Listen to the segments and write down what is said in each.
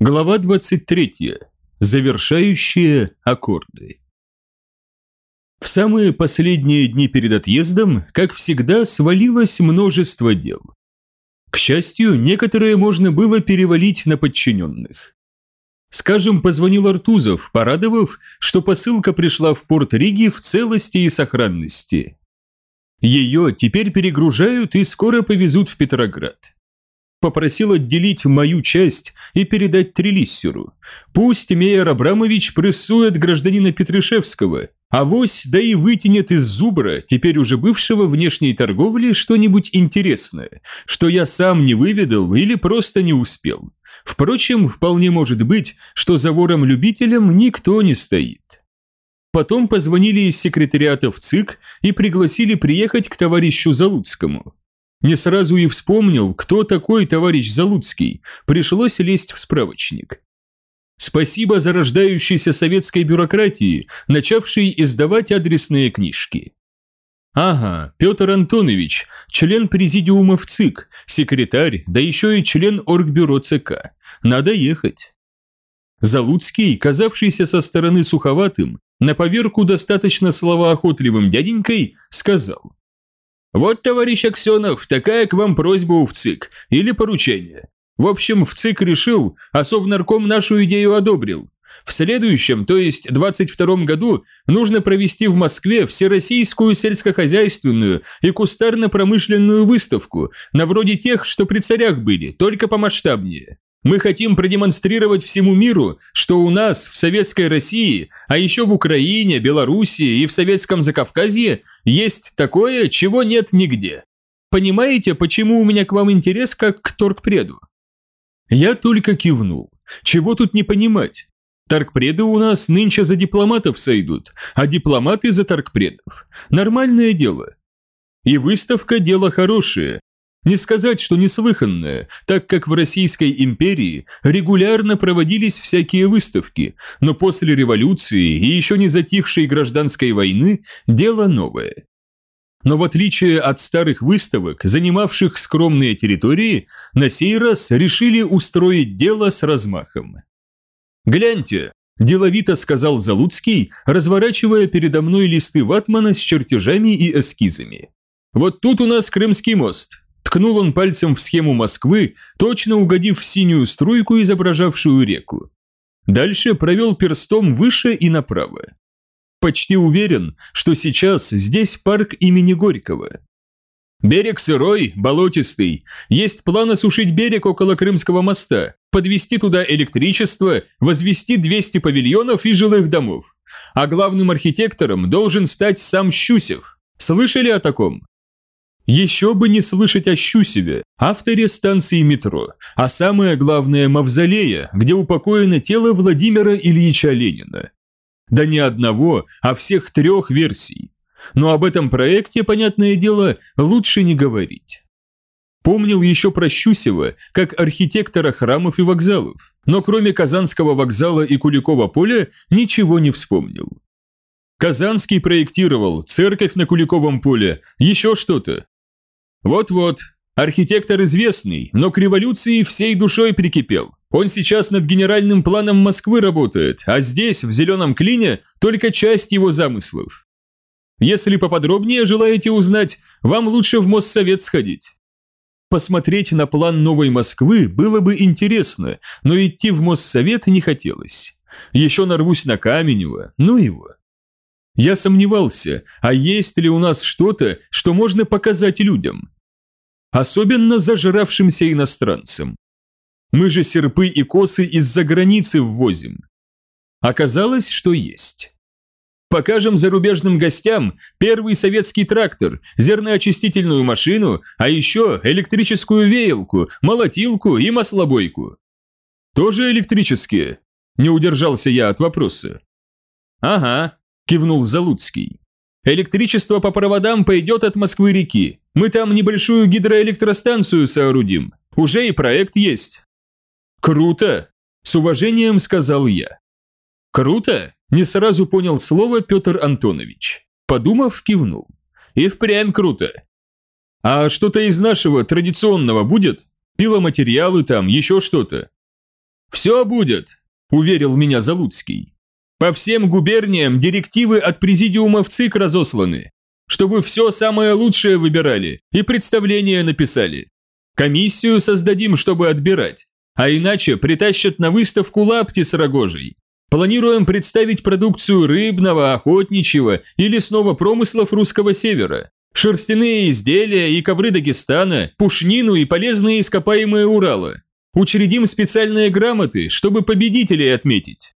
Глава 23. Завершающие аккорды. В самые последние дни перед отъездом, как всегда, свалилось множество дел. К счастью, некоторые можно было перевалить на подчиненных. Скажем, позвонил Артузов, порадовав, что посылка пришла в порт Риги в целости и сохранности. Ее теперь перегружают и скоро повезут в Петроград попросил отделить мою часть и передать Трелиссеру. Пусть Мейер Абрамович прессует гражданина Петрышевского, а вось да и вытянет из зубра, теперь уже бывшего внешней торговли, что-нибудь интересное, что я сам не выведал или просто не успел. Впрочем, вполне может быть, что за вором-любителем никто не стоит. Потом позвонили из секретариата в ЦИК и пригласили приехать к товарищу Залуцкому. Не сразу и вспомнил, кто такой товарищ Залуцкий, пришлось лезть в справочник. Спасибо зарождающейся советской бюрократии, начавшей издавать адресные книжки. Ага, Петр Антонович, член президиума в ЦИК, секретарь, да еще и член оргбюро ЦК. Надо ехать. Залуцкий, казавшийся со стороны суховатым, на поверку достаточно словоохотливым дяденькой, сказал. Вот, товарищ Аксенов, такая к вам просьба у ВЦИК, или поручение. В общем, ВЦИК решил, а Совнарком нашу идею одобрил. В следующем, то есть 22 году, нужно провести в Москве всероссийскую сельскохозяйственную и кустарно-промышленную выставку, на вроде тех, что при царях были, только помасштабнее. Мы хотим продемонстрировать всему миру, что у нас в Советской России, а еще в Украине, Белоруссии и в Советском Закавказье есть такое, чего нет нигде. Понимаете, почему у меня к вам интерес как к торгпреду? Я только кивнул. Чего тут не понимать? Торгпреды у нас нынче за дипломатов сойдут, а дипломаты за торгпредов. Нормальное дело. И выставка – дело хорошее, не сказать, что неслыханное, так как в Российской империи регулярно проводились всякие выставки, но после революции и еще не затихшей гражданской войны дело новое. Но в отличие от старых выставок, занимавших скромные территории, на сей раз решили устроить дело с размахом. «Гляньте», – деловито сказал Залуцкий, разворачивая передо мной листы ватмана с чертежами и эскизами. «Вот тут у нас Крымский мост, Ткнул он пальцем в схему Москвы, точно угодив в синюю струйку, изображавшую реку. Дальше провел перстом выше и направо. Почти уверен, что сейчас здесь парк имени Горького. Берег сырой, болотистый. Есть план осушить берег около Крымского моста, подвести туда электричество, возвести 200 павильонов и жилых домов. А главным архитектором должен стать сам Щусев. Слышали о таком? Еще бы не слышать о Щусеве, авторе станции метро, а самое главное мавзолея, где упокоено тело Владимира Ильича Ленина. Да не одного, а всех трех версий. Но об этом проекте, понятное дело, лучше не говорить. Помнил еще про Щусева, как архитектора храмов и вокзалов, но кроме Казанского вокзала и Куликова поля ничего не вспомнил. Казанский проектировал, церковь на Куликовом поле, еще что-то, вот-вот, архитектор известный, но к революции всей душой прикипел. Он сейчас над генеральным планом Москвы работает, а здесь, в зеленом клине, только часть его замыслов. Если поподробнее желаете узнать, вам лучше в Моссовет сходить. Посмотреть на план новой Москвы было бы интересно, но идти в Моссовет не хотелось. Еще нарвусь на Каменева, ну его. Я сомневался, а есть ли у нас что-то, что можно показать людям? Особенно зажравшимся иностранцам. Мы же серпы и косы из-за границы ввозим. Оказалось, что есть. Покажем зарубежным гостям первый советский трактор, зерноочистительную машину, а еще электрическую веялку, молотилку и маслобойку. Тоже электрические? Не удержался я от вопроса. Ага, кивнул Залуцкий. Электричество по проводам пойдет от Москвы-реки. Мы там небольшую гидроэлектростанцию соорудим. Уже и проект есть. Круто, с уважением сказал я. Круто? Не сразу понял слово Петр Антонович. Подумав, кивнул. И впрямь круто. А что-то из нашего традиционного будет? Пиломатериалы там, еще что-то? «Все будет», – уверил меня Залуцкий. «По всем губерниям директивы от президиума в ЦИК разосланы, чтобы все самое лучшее выбирали и представления написали. Комиссию создадим, чтобы отбирать, а иначе притащат на выставку лапти с рогожей. Планируем представить продукцию рыбного, охотничьего и лесного промыслов русского севера, шерстяные изделия и ковры Дагестана, пушнину и полезные ископаемые Урала. Учредим специальные грамоты, чтобы победителей отметить.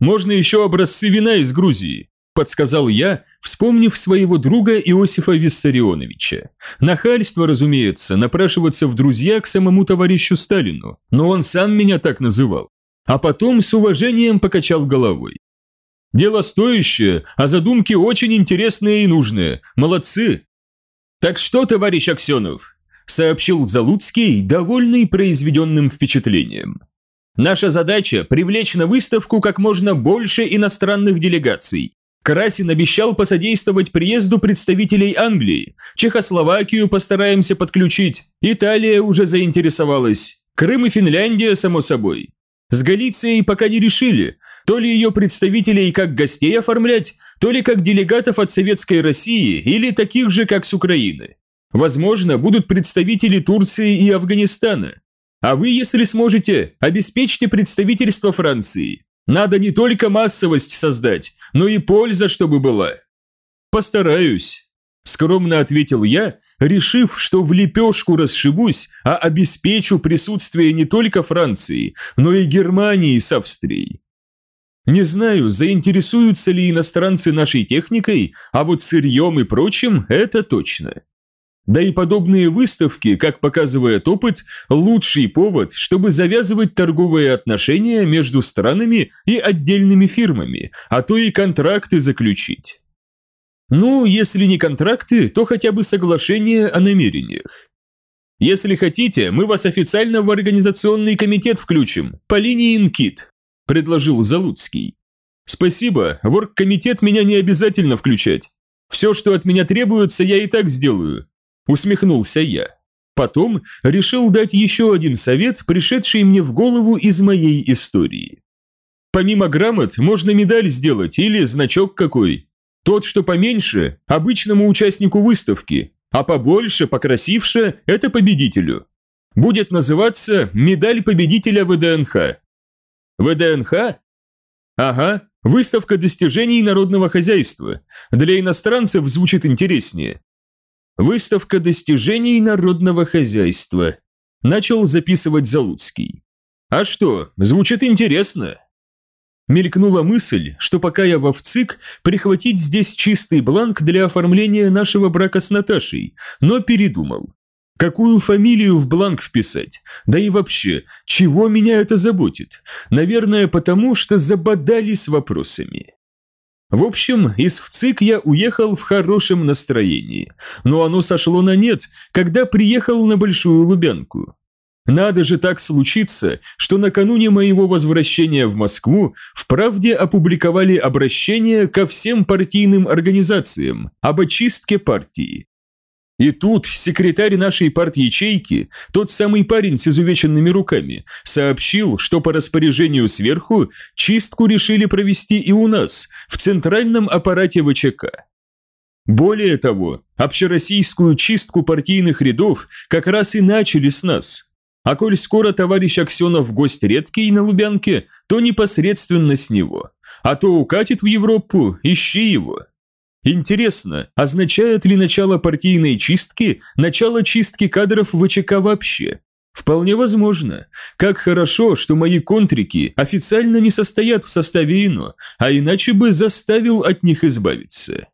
Можно еще образцы вина из Грузии, подсказал я, вспомнив своего друга Иосифа Виссарионовича. Нахальство, разумеется, напрашиваться в друзья к самому товарищу Сталину, но он сам меня так называл. А потом с уважением покачал головой. Дело стоящее, а задумки очень интересные и нужные. Молодцы. Так что, товарищ Аксенов, сообщил Залуцкий, довольный произведенным впечатлением. Наша задача – привлечь на выставку как можно больше иностранных делегаций. Красин обещал посодействовать приезду представителей Англии, Чехословакию постараемся подключить, Италия уже заинтересовалась, Крым и Финляндия, само собой. С Галицией пока не решили, то ли ее представителей как гостей оформлять, то ли как делегатов от Советской России или таких же, как с Украины. Возможно, будут представители Турции и Афганистана. А вы, если сможете, обеспечьте представительство Франции. Надо не только массовость создать, но и польза, чтобы была. Постараюсь. Скромно ответил я, решив, что в лепешку расшибусь, а обеспечу присутствие не только Франции, но и Германии с Австрией. Не знаю, заинтересуются ли иностранцы нашей техникой, а вот сырьем и прочим – это точно. Да и подобные выставки, как показывает опыт, лучший повод, чтобы завязывать торговые отношения между странами и отдельными фирмами, а то и контракты заключить. Ну, если не контракты, то хотя бы соглашение о намерениях. Если хотите, мы вас официально в организационный комитет включим, по линии НКИТ, предложил Залуцкий. Спасибо, в оргкомитет меня не обязательно включать. Все, что от меня требуется, я и так сделаю, усмехнулся я. Потом решил дать еще один совет, пришедший мне в голову из моей истории. Помимо грамот можно медаль сделать или значок какой. Тот, что поменьше, обычному участнику выставки, а побольше, покрасивше – это победителю. Будет называться «Медаль победителя ВДНХ». ВДНХ? Ага, выставка достижений народного хозяйства. Для иностранцев звучит интереснее. Выставка достижений народного хозяйства. Начал записывать Залуцкий. А что, звучит интересно. Мелькнула мысль, что пока я во ВЦИК, прихватить здесь чистый бланк для оформления нашего брака с Наташей, но передумал. Какую фамилию в бланк вписать? Да и вообще, чего меня это заботит? Наверное, потому что забодали с вопросами. В общем, из ВЦИК я уехал в хорошем настроении, но оно сошло на нет, когда приехал на Большую Лубянку. Надо же так случиться, что накануне моего возвращения в Москву в «Правде» опубликовали обращение ко всем партийным организациям об очистке партии. И тут секретарь нашей парт-ячейки, тот самый парень с изувеченными руками, сообщил, что по распоряжению сверху чистку решили провести и у нас, в центральном аппарате ВЧК. Более того, общероссийскую чистку партийных рядов как раз и начали с нас. А коль скоро товарищ Аксенов гость редкий на Лубянке, то непосредственно с него. А то укатит в Европу, ищи его. Интересно, означает ли начало партийной чистки начало чистки кадров ВЧК вообще? Вполне возможно. Как хорошо, что мои контрики официально не состоят в составе ИНО, а иначе бы заставил от них избавиться.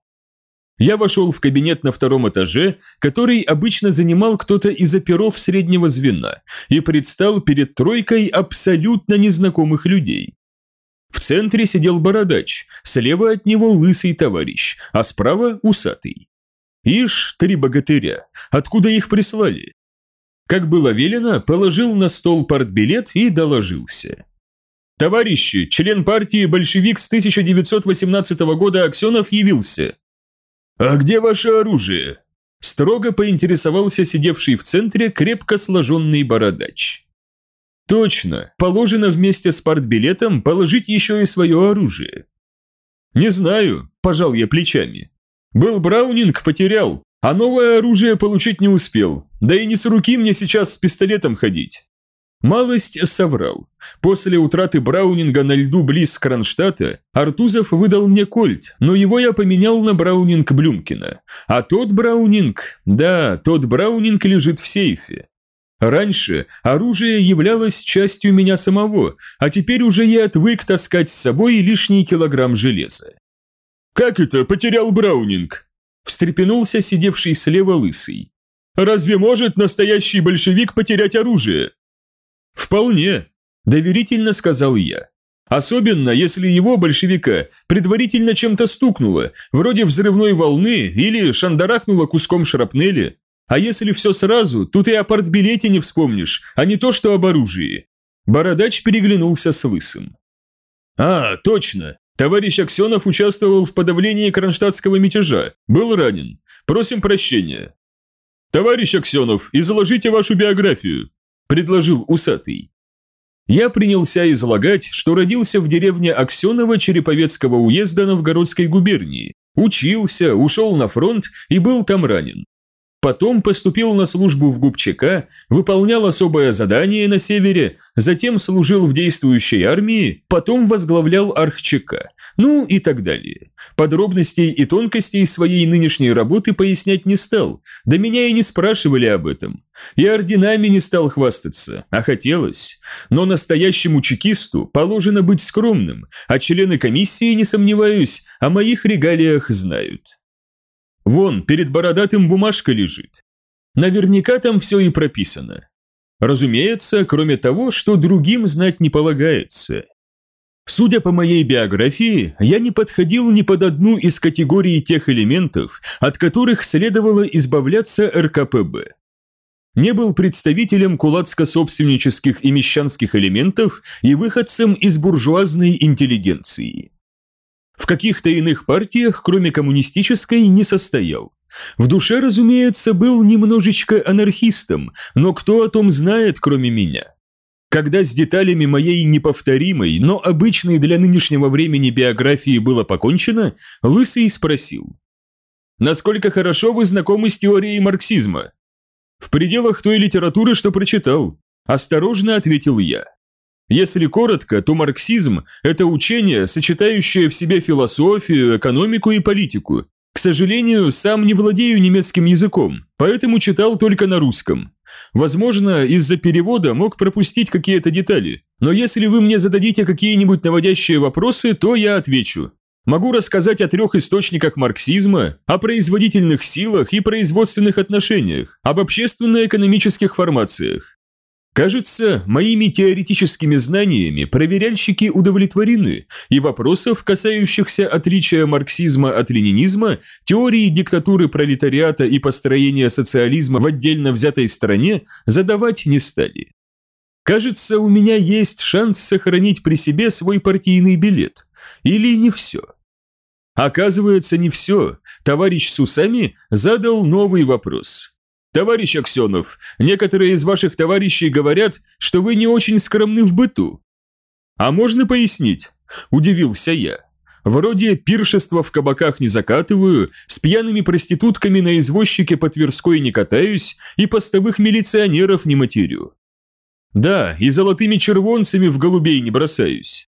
Я вошел в кабинет на втором этаже, который обычно занимал кто-то из оперов среднего звена, и предстал перед тройкой абсолютно незнакомых людей. В центре сидел бородач, слева от него лысый товарищ, а справа усатый. Ишь, три богатыря, откуда их прислали? Как было велено, положил на стол партбилет и доложился. «Товарищи, член партии «Большевик» с 1918 года Аксенов явился». «А где ваше оружие?» Строго поинтересовался сидевший в центре крепко сложенный бородач. Точно, положено вместе с партбилетом положить еще и свое оружие. Не знаю, пожал я плечами. Был Браунинг, потерял, а новое оружие получить не успел, да и не с руки мне сейчас с пистолетом ходить. Малость соврал. После утраты Браунинга на льду близ Кронштадта Артузов выдал мне кольт, но его я поменял на Браунинг Блюмкина. А тот Браунинг, да, тот Браунинг лежит в сейфе. Раньше оружие являлось частью меня самого, а теперь уже я отвык таскать с собой лишний килограмм железа. «Как это потерял Браунинг?» – встрепенулся сидевший слева лысый. «Разве может настоящий большевик потерять оружие?» «Вполне», – доверительно сказал я. «Особенно, если его, большевика, предварительно чем-то стукнуло, вроде взрывной волны или шандарахнуло куском шрапнели. А если все сразу, тут и о партбилете не вспомнишь, а не то, что об оружии». Бородач переглянулся с Лысым. «А, точно. Товарищ Аксенов участвовал в подавлении кронштадтского мятежа, был ранен. Просим прощения». «Товарищ Аксенов, изложите вашу биографию», – предложил усатый. Я принялся излагать, что родился в деревне Аксенова Череповецкого уезда Новгородской губернии, учился, ушел на фронт и был там ранен. Потом поступил на службу в ГУПЧК, выполнял особое задание на севере, затем служил в действующей армии, потом возглавлял Архчк, ну и так далее. Подробностей и тонкостей своей нынешней работы пояснять не стал, да меня и не спрашивали об этом. И орденами не стал хвастаться, а хотелось. Но настоящему чекисту положено быть скромным, а члены комиссии, не сомневаюсь, о моих регалиях знают. Вон, перед бородатым бумажка лежит. Наверняка там все и прописано. Разумеется, кроме того, что другим знать не полагается. Судя по моей биографии, я не подходил ни под одну из категорий тех элементов, от которых следовало избавляться РКПБ. Не был представителем кулацко-собственнических и мещанских элементов и выходцем из буржуазной интеллигенции. В каких-то иных партиях, кроме коммунистической, не состоял. В душе, разумеется, был немножечко анархистом, но кто о том знает, кроме меня? Когда с деталями моей неповторимой, но обычной для нынешнего времени биографии было покончено, Лысый спросил. «Насколько хорошо вы знакомы с теорией марксизма?» «В пределах той литературы, что прочитал», – осторожно ответил я. Если коротко, то марксизм – это учение, сочетающее в себе философию, экономику и политику. К сожалению, сам не владею немецким языком, поэтому читал только на русском. Возможно, из-за перевода мог пропустить какие-то детали, но если вы мне зададите какие-нибудь наводящие вопросы, то я отвечу. Могу рассказать о трех источниках марксизма, о производительных силах и производственных отношениях, об общественно-экономических формациях. Кажется, моими теоретическими знаниями проверяльщики удовлетворены, и вопросов, касающихся отличия марксизма от ленинизма, теории диктатуры пролетариата и построения социализма в отдельно взятой стране, задавать не стали. Кажется, у меня есть шанс сохранить при себе свой партийный билет. Или не все? Оказывается, не все. Товарищ с усами задал новый вопрос. «Товарищ Аксенов, некоторые из ваших товарищей говорят, что вы не очень скромны в быту». «А можно пояснить?» – удивился я. «Вроде пиршества в кабаках не закатываю, с пьяными проститутками на извозчике по Тверской не катаюсь и постовых милиционеров не матерю. Да, и золотыми червонцами в голубей не бросаюсь.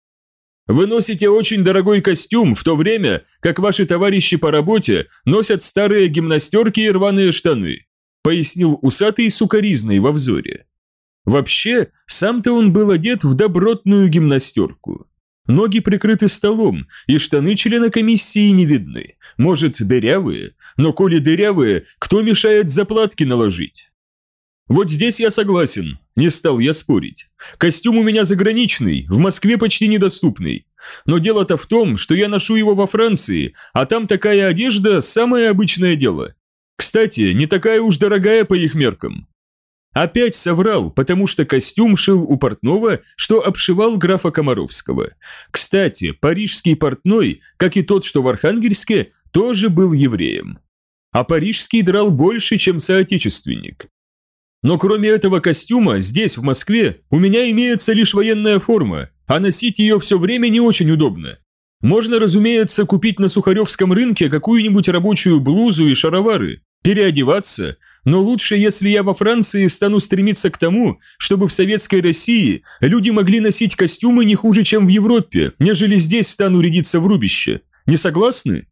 Вы носите очень дорогой костюм, в то время как ваши товарищи по работе носят старые гимнастерки и рваные штаны пояснил усатый сукаризной во взоре. Вообще, сам-то он был одет в добротную гимнастерку. Ноги прикрыты столом, и штаны члена комиссии не видны. Может, дырявые, но коли дырявые, кто мешает заплатки наложить? Вот здесь я согласен, не стал я спорить. Костюм у меня заграничный, в Москве почти недоступный. Но дело-то в том, что я ношу его во Франции, а там такая одежда – самое обычное дело. Кстати, не такая уж дорогая по их меркам. Опять соврал, потому что костюм шил у портного, что обшивал графа Комаровского. Кстати, парижский портной, как и тот, что в Архангельске, тоже был евреем. А парижский драл больше, чем соотечественник. Но кроме этого костюма, здесь, в Москве, у меня имеется лишь военная форма, а носить ее все время не очень удобно. Можно, разумеется, купить на Сухаревском рынке какую-нибудь рабочую блузу и шаровары, переодеваться, но лучше, если я во Франции стану стремиться к тому, чтобы в советской России люди могли носить костюмы не хуже, чем в Европе, нежели здесь стану рядиться в рубище. Не согласны?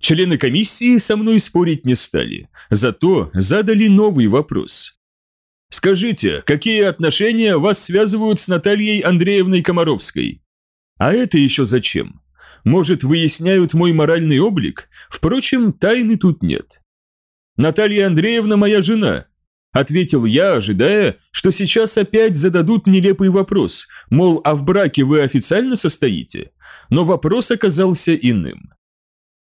Члены комиссии со мной спорить не стали, зато задали новый вопрос. Скажите, какие отношения вас связывают с Натальей Андреевной Комаровской? А это еще зачем? Может, выясняют мой моральный облик? Впрочем, тайны тут нет. Наталья Андреевна моя жена, ответил я, ожидая, что сейчас опять зададут нелепый вопрос, мол, а в браке вы официально состоите? Но вопрос оказался иным.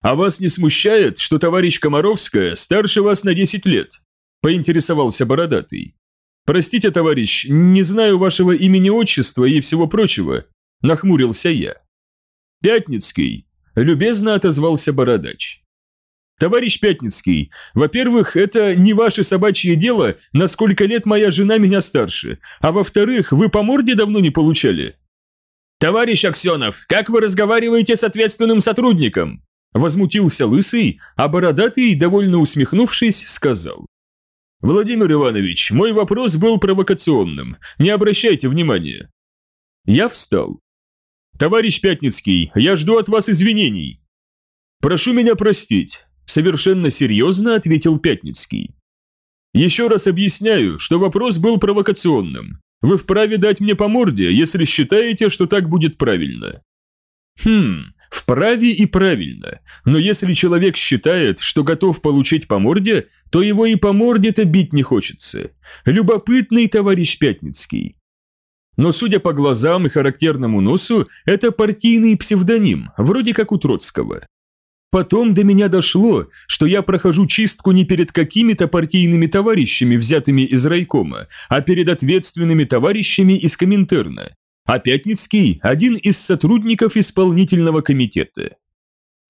А вас не смущает, что товарищ Комаровская старше вас на 10 лет? Поинтересовался бородатый. «Простите, товарищ, не знаю вашего имени-отчества и всего прочего», – нахмурился я. «Пятницкий», – любезно отозвался бородач. «Товарищ Пятницкий, во-первых, это не ваше собачье дело, на сколько лет моя жена меня старше, а во-вторых, вы по морде давно не получали». «Товарищ Аксенов, как вы разговариваете с ответственным сотрудником?» Возмутился Лысый, а Бородатый, довольно усмехнувшись, сказал. «Владимир Иванович, мой вопрос был провокационным. Не обращайте внимания». Я встал. «Товарищ Пятницкий, я жду от вас извинений». «Прошу меня простить», – совершенно серьезно ответил Пятницкий. «Еще раз объясняю, что вопрос был провокационным. Вы вправе дать мне по морде, если считаете, что так будет правильно». «Хм, Вправе и правильно, но если человек считает, что готов получить по морде, то его и по морде-то бить не хочется. Любопытный товарищ Пятницкий. Но судя по глазам и характерному носу, это партийный псевдоним, вроде как у Троцкого. Потом до меня дошло, что я прохожу чистку не перед какими-то партийными товарищами, взятыми из райкома, а перед ответственными товарищами из Коминтерна. А Пятницкий – один из сотрудников исполнительного комитета.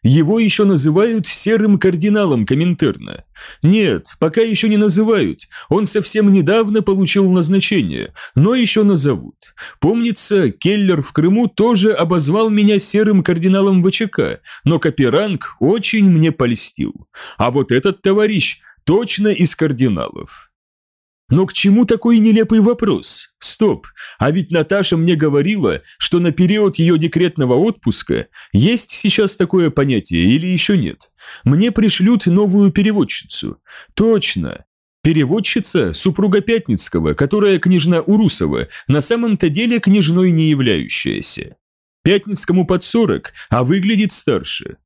Его еще называют серым кардиналом Коминтерна. Нет, пока еще не называют, он совсем недавно получил назначение, но еще назовут. Помнится, Келлер в Крыму тоже обозвал меня серым кардиналом ВЧК, но Каперанг очень мне польстил. А вот этот товарищ точно из кардиналов. Но к чему такой нелепый вопрос? Стоп, а ведь Наташа мне говорила, что на период ее декретного отпуска есть сейчас такое понятие или еще нет. Мне пришлют новую переводчицу. Точно. Переводчица – супруга Пятницкого, которая княжна Урусова, на самом-то деле княжной не являющаяся. Пятницкому под 40, а выглядит старше.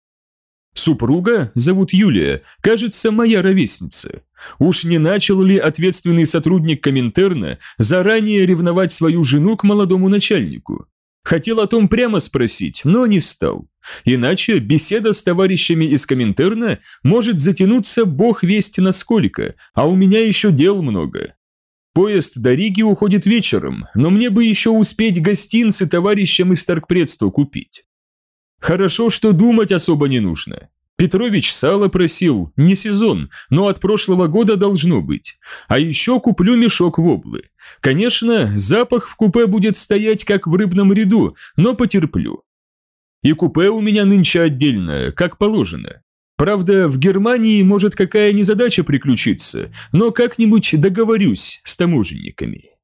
Супруга, зовут Юлия, кажется, моя ровесница. Уж не начал ли ответственный сотрудник Коминтерна заранее ревновать свою жену к молодому начальнику? Хотел о том прямо спросить, но не стал. Иначе беседа с товарищами из Коминтерна может затянуться бог весть насколько, а у меня еще дел много. Поезд до Риги уходит вечером, но мне бы еще успеть гостинцы товарищам из торгпредства купить. Хорошо, что думать особо не нужно. Петрович сало просил, не сезон, но от прошлого года должно быть. А еще куплю мешок воблы. Конечно, запах в купе будет стоять как в рыбном ряду, но потерплю. И купе у меня нынче отдельное, как положено. Правда, в Германии может какая незадача приключиться, но как-нибудь договорюсь с таможенниками.